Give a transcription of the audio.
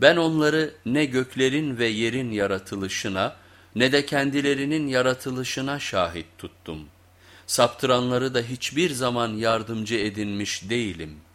Ben onları ne göklerin ve yerin yaratılışına ne de kendilerinin yaratılışına şahit tuttum. Saptıranları da hiçbir zaman yardımcı edinmiş değilim.''